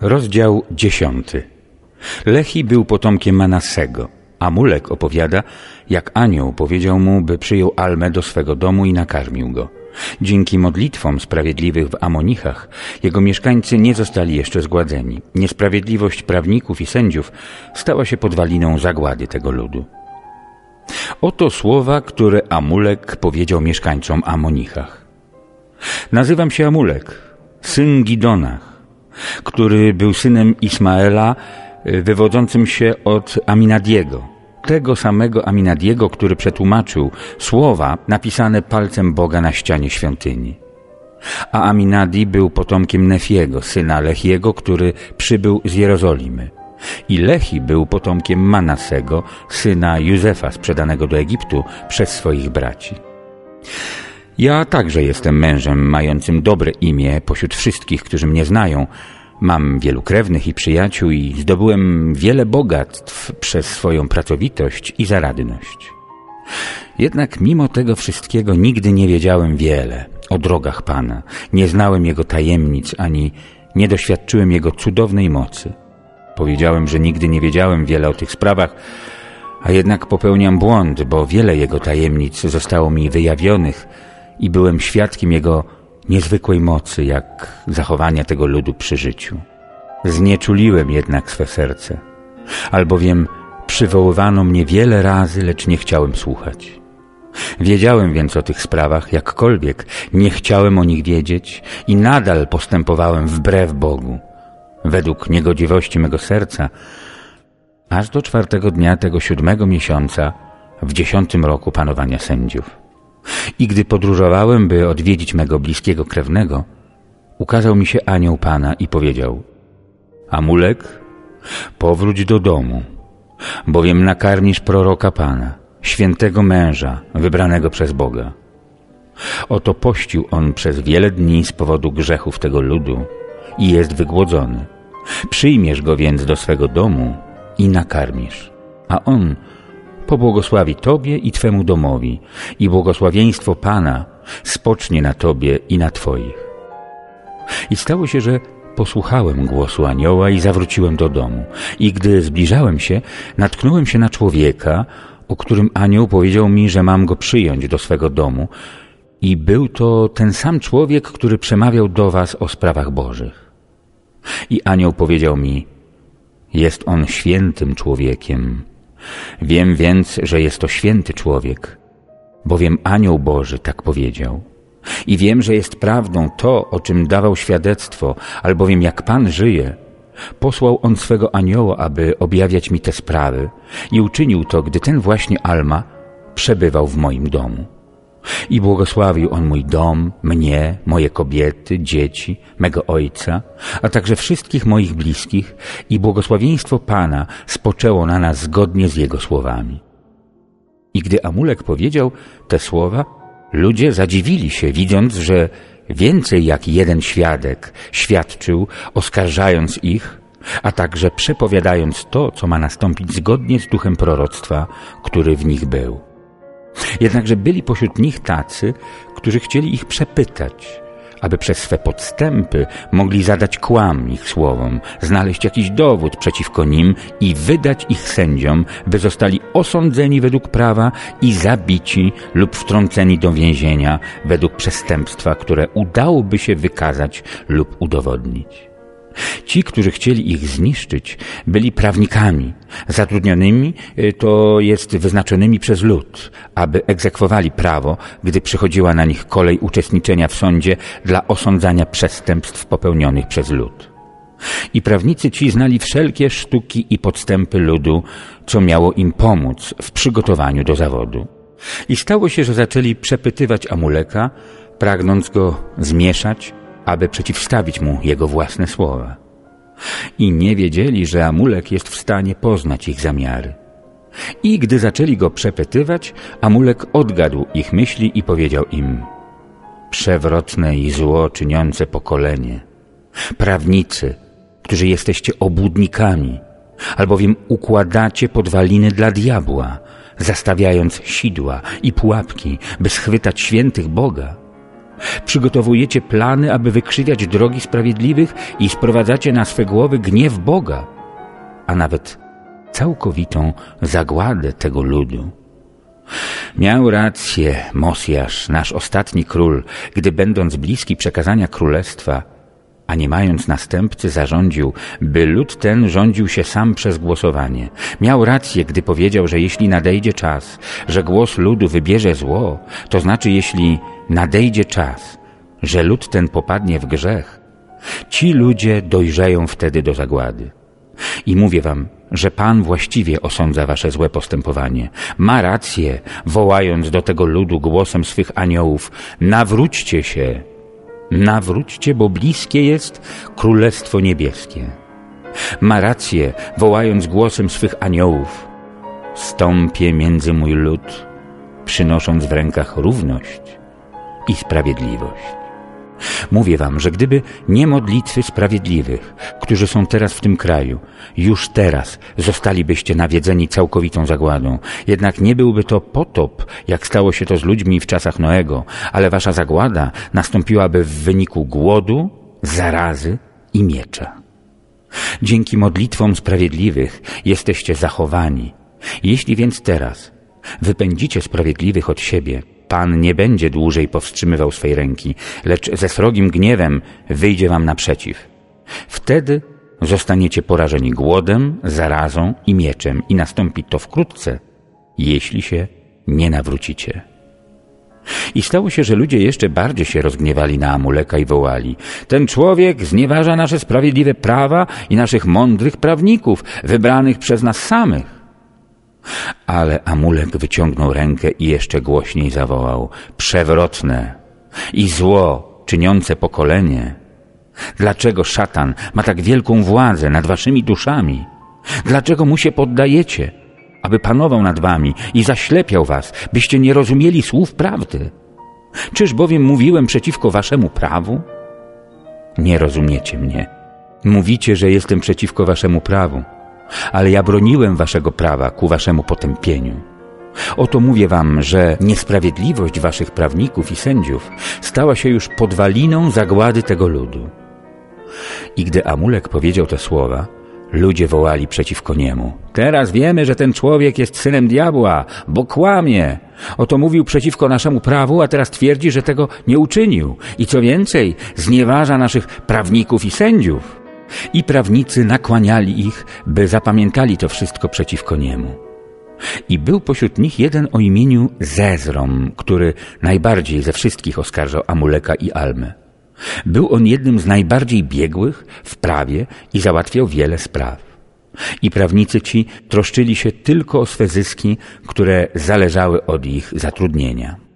Rozdział dziesiąty. Lehi był potomkiem Manassego. Amulek opowiada, jak anioł powiedział mu, by przyjął Almę do swego domu i nakarmił go. Dzięki modlitwom sprawiedliwych w Amonichach jego mieszkańcy nie zostali jeszcze zgładzeni. Niesprawiedliwość prawników i sędziów stała się podwaliną zagłady tego ludu. Oto słowa, które Amulek powiedział mieszkańcom Amonichach. Nazywam się Amulek, syn Gidonach który był synem Ismaela, y, wywodzącym się od Aminadiego. Tego samego Aminadiego, który przetłumaczył słowa napisane palcem Boga na ścianie świątyni. A Aminadi był potomkiem Nefiego, syna Lechiego, który przybył z Jerozolimy. I Lehi był potomkiem Manasego, syna Józefa sprzedanego do Egiptu przez swoich braci. Ja także jestem mężem mającym dobre imię pośród wszystkich, którzy mnie znają. Mam wielu krewnych i przyjaciół i zdobyłem wiele bogactw przez swoją pracowitość i zaradność. Jednak mimo tego wszystkiego nigdy nie wiedziałem wiele o drogach Pana, nie znałem Jego tajemnic, ani nie doświadczyłem Jego cudownej mocy. Powiedziałem, że nigdy nie wiedziałem wiele o tych sprawach, a jednak popełniam błąd, bo wiele Jego tajemnic zostało mi wyjawionych, i byłem świadkiem jego niezwykłej mocy, jak zachowania tego ludu przy życiu. Znieczuliłem jednak swe serce, albowiem przywoływano mnie wiele razy, lecz nie chciałem słuchać. Wiedziałem więc o tych sprawach, jakkolwiek nie chciałem o nich wiedzieć i nadal postępowałem wbrew Bogu, według niegodziwości mego serca, aż do czwartego dnia tego siódmego miesiąca w dziesiątym roku panowania sędziów. I gdy podróżowałem, by odwiedzić mego bliskiego krewnego, ukazał mi się anioł Pana i powiedział Amulek, powróć do domu, bowiem nakarmisz proroka Pana, świętego męża, wybranego przez Boga. Oto pościł on przez wiele dni z powodu grzechów tego ludu i jest wygłodzony. Przyjmiesz go więc do swego domu i nakarmisz, a on pobłogosławi Tobie i Twemu domowi i błogosławieństwo Pana spocznie na Tobie i na Twoich. I stało się, że posłuchałem głosu anioła i zawróciłem do domu. I gdy zbliżałem się, natknąłem się na człowieka, o którym anioł powiedział mi, że mam go przyjąć do swego domu. I był to ten sam człowiek, który przemawiał do was o sprawach bożych. I anioł powiedział mi, jest on świętym człowiekiem, Wiem więc, że jest to święty człowiek, bowiem anioł Boży tak powiedział. I wiem, że jest prawdą to, o czym dawał świadectwo, albowiem jak Pan żyje, posłał On swego anioła, aby objawiać mi te sprawy i uczynił to, gdy ten właśnie Alma przebywał w moim domu. I błogosławił On mój dom, mnie, moje kobiety, dzieci, mego ojca, a także wszystkich moich bliskich i błogosławieństwo Pana spoczęło na nas zgodnie z Jego słowami. I gdy Amulek powiedział te słowa, ludzie zadziwili się, widząc, że więcej jak jeden świadek świadczył, oskarżając ich, a także przepowiadając to, co ma nastąpić zgodnie z duchem proroctwa, który w nich był. Jednakże byli pośród nich tacy, którzy chcieli ich przepytać, aby przez swe podstępy mogli zadać kłam ich słowom, znaleźć jakiś dowód przeciwko nim i wydać ich sędziom, by zostali osądzeni według prawa i zabici lub wtrąceni do więzienia według przestępstwa, które udałoby się wykazać lub udowodnić. Ci, którzy chcieli ich zniszczyć, byli prawnikami, zatrudnionymi, y, to jest wyznaczonymi przez lud, aby egzekwowali prawo, gdy przychodziła na nich kolej uczestniczenia w sądzie dla osądzania przestępstw popełnionych przez lud. I prawnicy ci znali wszelkie sztuki i podstępy ludu, co miało im pomóc w przygotowaniu do zawodu. I stało się, że zaczęli przepytywać Amuleka, pragnąc go zmieszać, aby przeciwstawić mu jego własne słowa. I nie wiedzieli, że Amulek jest w stanie poznać ich zamiary. I gdy zaczęli go przepytywać, Amulek odgadł ich myśli i powiedział im Przewrotne i zło czyniące pokolenie, prawnicy, którzy jesteście obłudnikami, albowiem układacie podwaliny dla diabła, zastawiając sidła i pułapki, by schwytać świętych Boga – Przygotowujecie plany, aby wykrzywiać drogi sprawiedliwych i sprowadzacie na swe głowy gniew Boga, a nawet całkowitą zagładę tego ludu. Miał rację Mosjasz, nasz ostatni król, gdy będąc bliski przekazania królestwa, a nie mając następcy zarządził, by lud ten rządził się sam przez głosowanie. Miał rację, gdy powiedział, że jeśli nadejdzie czas, że głos ludu wybierze zło, to znaczy jeśli nadejdzie czas, że lud ten popadnie w grzech, ci ludzie dojrzeją wtedy do zagłady. I mówię wam, że Pan właściwie osądza wasze złe postępowanie. Ma rację, wołając do tego ludu głosem swych aniołów, nawróćcie się, nawróćcie, bo bliskie jest Królestwo Niebieskie. Ma rację, wołając głosem swych aniołów, stąpię między mój lud, przynosząc w rękach równość i sprawiedliwość. Mówię wam, że gdyby nie modlitwy sprawiedliwych, którzy są teraz w tym kraju, już teraz zostalibyście nawiedzeni całkowitą zagładą. Jednak nie byłby to potop, jak stało się to z ludźmi w czasach Noego, ale wasza zagłada nastąpiłaby w wyniku głodu, zarazy i miecza. Dzięki modlitwom sprawiedliwych jesteście zachowani. Jeśli więc teraz wypędzicie sprawiedliwych od siebie, Pan nie będzie dłużej powstrzymywał swej ręki, lecz ze srogim gniewem wyjdzie wam naprzeciw. Wtedy zostaniecie porażeni głodem, zarazą i mieczem i nastąpi to wkrótce, jeśli się nie nawrócicie. I stało się, że ludzie jeszcze bardziej się rozgniewali na Amuleka i wołali Ten człowiek znieważa nasze sprawiedliwe prawa i naszych mądrych prawników, wybranych przez nas samych. Ale Amulek wyciągnął rękę i jeszcze głośniej zawołał Przewrotne i zło czyniące pokolenie. Dlaczego szatan ma tak wielką władzę nad waszymi duszami? Dlaczego mu się poddajecie, aby panował nad wami i zaślepiał was, byście nie rozumieli słów prawdy? Czyż bowiem mówiłem przeciwko waszemu prawu? Nie rozumiecie mnie. Mówicie, że jestem przeciwko waszemu prawu ale ja broniłem waszego prawa ku waszemu potępieniu. Oto mówię wam, że niesprawiedliwość waszych prawników i sędziów stała się już podwaliną zagłady tego ludu. I gdy Amulek powiedział te słowa, ludzie wołali przeciwko niemu. Teraz wiemy, że ten człowiek jest synem diabła, bo kłamie. Oto mówił przeciwko naszemu prawu, a teraz twierdzi, że tego nie uczynił. I co więcej, znieważa naszych prawników i sędziów. I prawnicy nakłaniali ich, by zapamiętali to wszystko przeciwko niemu. I był pośród nich jeden o imieniu Zezrom, który najbardziej ze wszystkich oskarżał Amuleka i Almę. Był on jednym z najbardziej biegłych w prawie i załatwiał wiele spraw. I prawnicy ci troszczyli się tylko o swe zyski, które zależały od ich zatrudnienia.